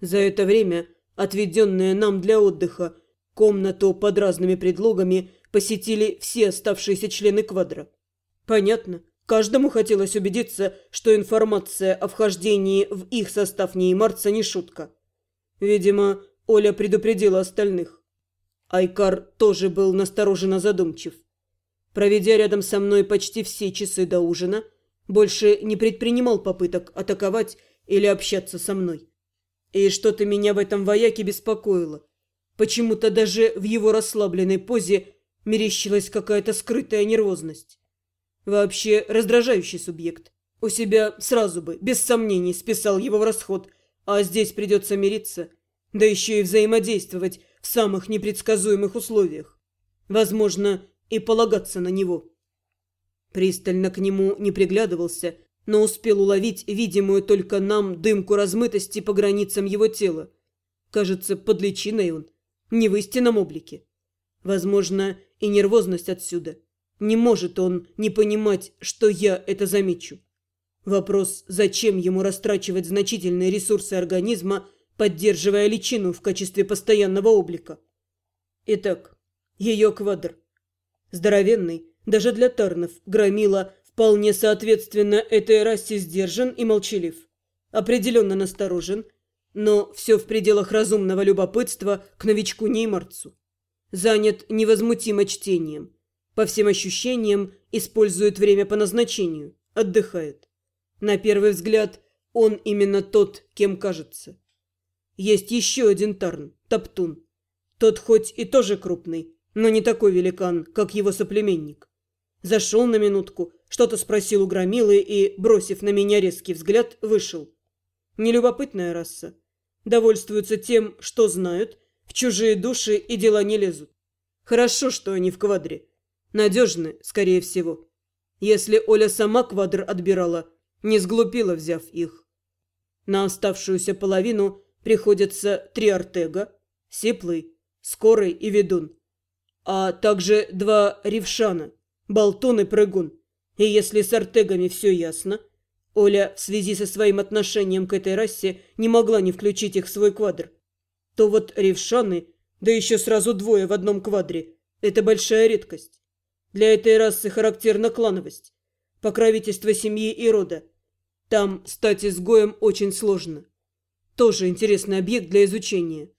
За это время, отведенное нам для отдыха, комнату под разными предлогами посетили все оставшиеся члены квадра. Понятно, каждому хотелось убедиться, что информация о вхождении в их состав Неймарца не шутка. Видимо, Оля предупредила остальных. Айкар тоже был настороженно задумчив. Проведя рядом со мной почти все часы до ужина, больше не предпринимал попыток атаковать или общаться со мной. И что-то меня в этом вояке беспокоило. Почему-то даже в его расслабленной позе мерещилась какая-то скрытая нервозность. Вообще раздражающий субъект. У себя сразу бы, без сомнений, списал его в расход, а здесь придется мириться, да еще и взаимодействовать в самых непредсказуемых условиях. Возможно, и полагаться на него. Пристально к нему не приглядывался, но успел уловить видимую только нам дымку размытости по границам его тела. Кажется, под личиной он, не в истинном облике. Возможно, и нервозность отсюда. Не может он не понимать, что я это замечу. Вопрос, зачем ему растрачивать значительные ресурсы организма, поддерживая личину в качестве постоянного облика. Итак, ее квадр. Здоровенный, даже для Тарнов, громила, вполне соответственно этой расе сдержан и молчалив. Определенно насторожен, но все в пределах разумного любопытства к новичку Неймарцу занят невозмутимо чтением. По всем ощущениям, использует время по назначению, отдыхает. На первый взгляд, он именно тот, кем кажется. Есть еще один Тарн, Топтун. Тот хоть и тоже крупный, но не такой великан, как его соплеменник. Зашел на минутку, что-то спросил у Громилы и, бросив на меня резкий взгляд, вышел. Нелюбопытная раса. Довольствуются тем, что знают – в чужие души и дела не лезут. Хорошо, что они в квадре. Надежны, скорее всего. Если Оля сама квадр отбирала, не сглупила, взяв их. На оставшуюся половину приходятся три Артега, Сиплый, Скорый и Ведун. А также два Ревшана, Болтун и Прыгун. И если с Артегами все ясно, Оля в связи со своим отношением к этой расе не могла не включить их в свой квадр то вот ревшаны, да еще сразу двое в одном квадре, это большая редкость. Для этой расы характерна клановость, покровительство семьи и рода. Там стать изгоем очень сложно. Тоже интересный объект для изучения.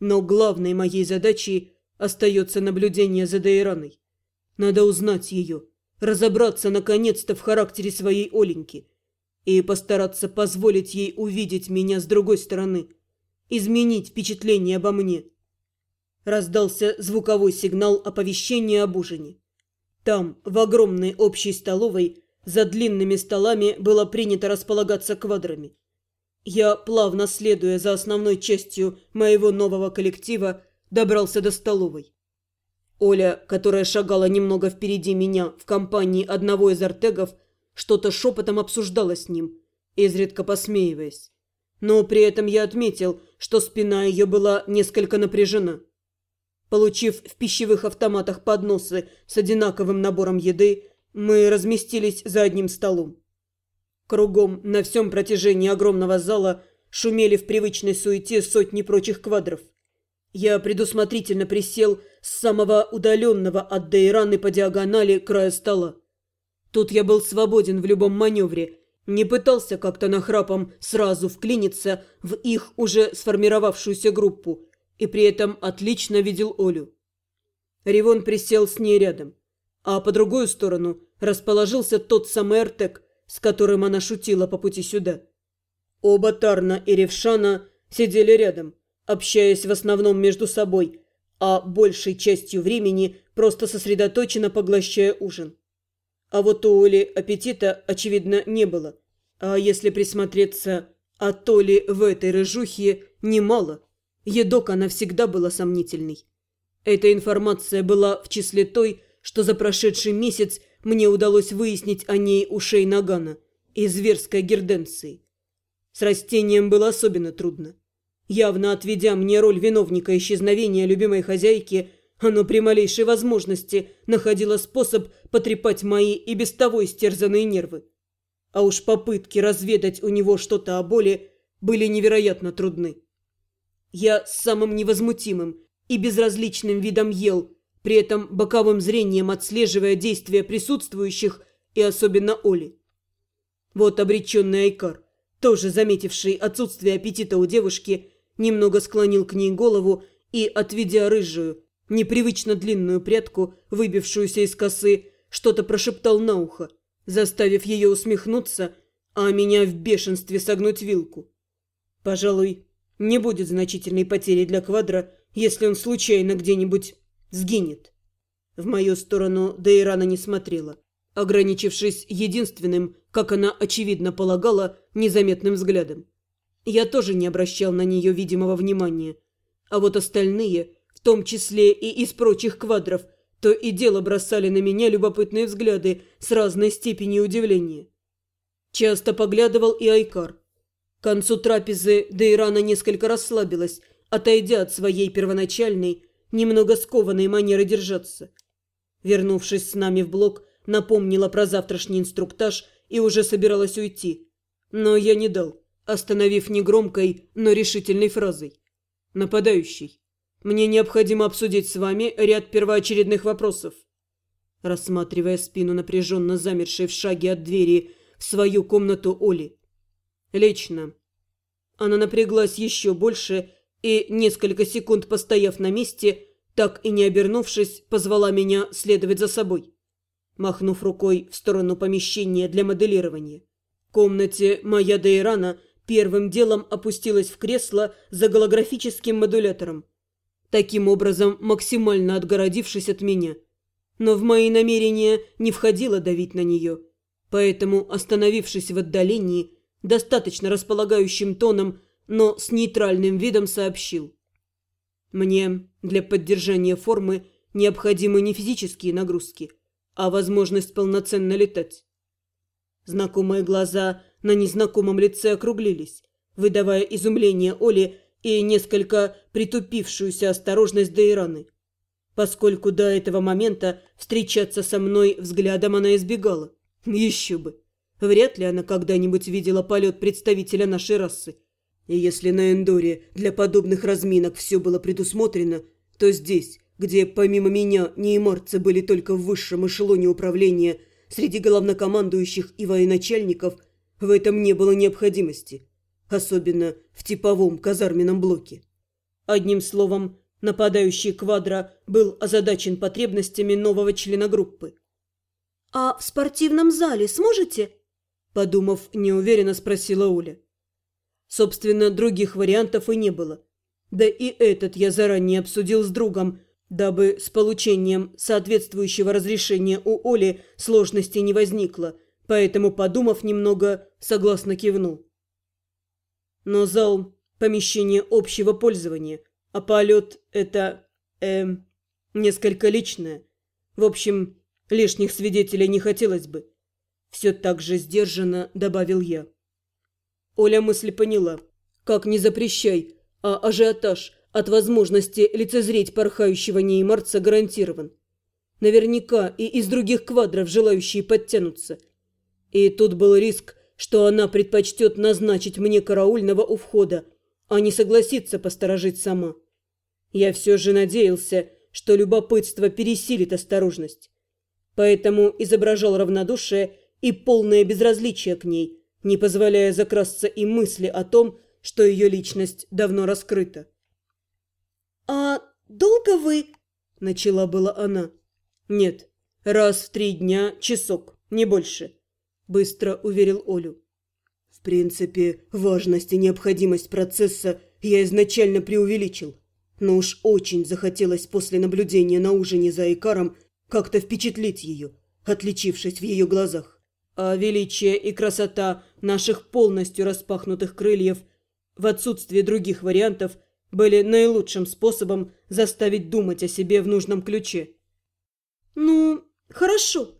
Но главной моей задачей остается наблюдение за Дейраной. Надо узнать ее, разобраться наконец-то в характере своей Оленьки и постараться позволить ей увидеть меня с другой стороны – изменить впечатление обо мне. Раздался звуковой сигнал оповещения об ужине. Там, в огромной общей столовой, за длинными столами было принято располагаться квадрами. Я, плавно следуя за основной частью моего нового коллектива, добрался до столовой. Оля, которая шагала немного впереди меня в компании одного из артегов, что-то шепотом обсуждала с ним, изредка посмеиваясь но при этом я отметил, что спина ее была несколько напряжена. Получив в пищевых автоматах подносы с одинаковым набором еды, мы разместились за одним столом. Кругом на всем протяжении огромного зала шумели в привычной суете сотни прочих квадров. Я предусмотрительно присел с самого удаленного от Дейраны по диагонали края стола. Тут я был свободен в любом маневре – не пытался как-то нахрапом сразу вклиниться в их уже сформировавшуюся группу и при этом отлично видел Олю. Ривон присел с ней рядом, а по другую сторону расположился тот самый Артек, с которым она шутила по пути сюда. Оба Тарна и Ревшана сидели рядом, общаясь в основном между собой, а большей частью времени просто сосредоточенно поглощая ужин. А вот у Оли аппетита, очевидно, не было. А если присмотреться, а то ли в этой рыжухе немало. Едок она всегда была сомнительной. Эта информация была в числе той, что за прошедший месяц мне удалось выяснить о ней у Шейнагана из зверской герденции. С растением было особенно трудно. Явно отведя мне роль виновника исчезновения любимой хозяйки – оно при малейшей возможности находило способ потрепать мои и без того истерзанные нервы. А уж попытки разведать у него что-то о боли были невероятно трудны. Я с самым невозмутимым и безразличным видом ел, при этом боковым зрением отслеживая действия присутствующих и особенно Оли. Вот обреченный Айкар, тоже заметивший отсутствие аппетита у девушки, немного склонил к ней голову и, отведя рыжую, непривычно длинную прядку, выбившуюся из косы, что-то прошептал на ухо, заставив ее усмехнуться, а меня в бешенстве согнуть вилку. Пожалуй, не будет значительной потери для квадра, если он случайно где-нибудь сгинет. В мою сторону Дейрана не смотрела, ограничившись единственным, как она очевидно полагала, незаметным взглядом. Я тоже не обращал на нее видимого внимания, а вот остальные, в том числе и из прочих квадров, то и дело бросали на меня любопытные взгляды с разной степенью удивления. Часто поглядывал и Айкар. К концу трапезы Дейрана несколько расслабилась, отойдя от своей первоначальной, немного скованной манеры держаться. Вернувшись с нами в блок, напомнила про завтрашний инструктаж и уже собиралась уйти. Но я не дал, остановив негромкой, но решительной фразой. «Нападающий, мне необходимо обсудить с вами ряд первоочередных вопросов». Рассматривая спину напряженно замершей в шаге от двери в свою комнату Оли. «Лично». Она напряглась еще больше и, несколько секунд постояв на месте, так и не обернувшись, позвала меня следовать за собой, махнув рукой в сторону помещения для моделирования. В комнате моя Дейрана первым делом опустилась в кресло за голографическим модулятором, таким образом максимально отгородившись от меня. Но в мои намерения не входило давить на нее, поэтому, остановившись в отдалении, достаточно располагающим тоном, но с нейтральным видом сообщил. Мне для поддержания формы необходимы не физические нагрузки, а возможность полноценно летать. Знакомые глаза на незнакомом лице округлились, выдавая изумление Оли и несколько притупившуюся осторожность Дейраны, поскольку до этого момента встречаться со мной взглядом она избегала. Еще бы! Вряд ли она когда-нибудь видела полет представителя нашей расы. И если на Эндоре для подобных разминок все было предусмотрено, то здесь, где помимо меня неймарцы были только в высшем эшелоне управления среди главнокомандующих и военачальников, в этом не было необходимости, особенно в типовом казарменном блоке. Одним словом, нападающий квадро был озадачен потребностями нового члена группы. «А в спортивном зале сможете?» Подумав, неуверенно спросила Оля. Собственно, других вариантов и не было. Да и этот я заранее обсудил с другом, дабы с получением соответствующего разрешения у Оли сложностей не возникло, поэтому, подумав немного, согласно кивнул. Но зал – помещение общего пользования, а полет – это, эм, несколько личное. В общем, лишних свидетелей не хотелось бы. Все так же сдержанно добавил я. Оля мысль поняла. Как не запрещай, а ажиотаж от возможности лицезреть порхающего неймарца гарантирован. Наверняка и из других квадров желающие подтянутся. И тут был риск, что она предпочтет назначить мне караульного у входа, а не согласится посторожить сама. Я все же надеялся, что любопытство пересилит осторожность. Поэтому изображал равнодушие и полное безразличие к ней, не позволяя закрасться и мысли о том, что ее личность давно раскрыта. «А долго вы...» – начала была она. «Нет, раз в три дня часок, не больше», – быстро уверил Олю. «В принципе, важность и необходимость процесса я изначально преувеличил, но уж очень захотелось после наблюдения на ужине за Икаром как-то впечатлить ее, отличившись в ее глазах а величие и красота наших полностью распахнутых крыльев в отсутствии других вариантов были наилучшим способом заставить думать о себе в нужном ключе. «Ну, хорошо», –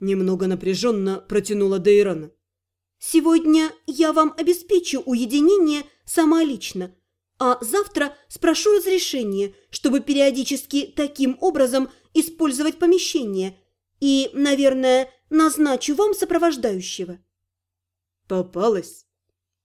немного напряженно протянула Дейрана. «Сегодня я вам обеспечу уединение сама лично, а завтра спрошу разрешение, чтобы периодически таким образом использовать помещение. И, наверное, Назначу вам сопровождающего». «Попалась?»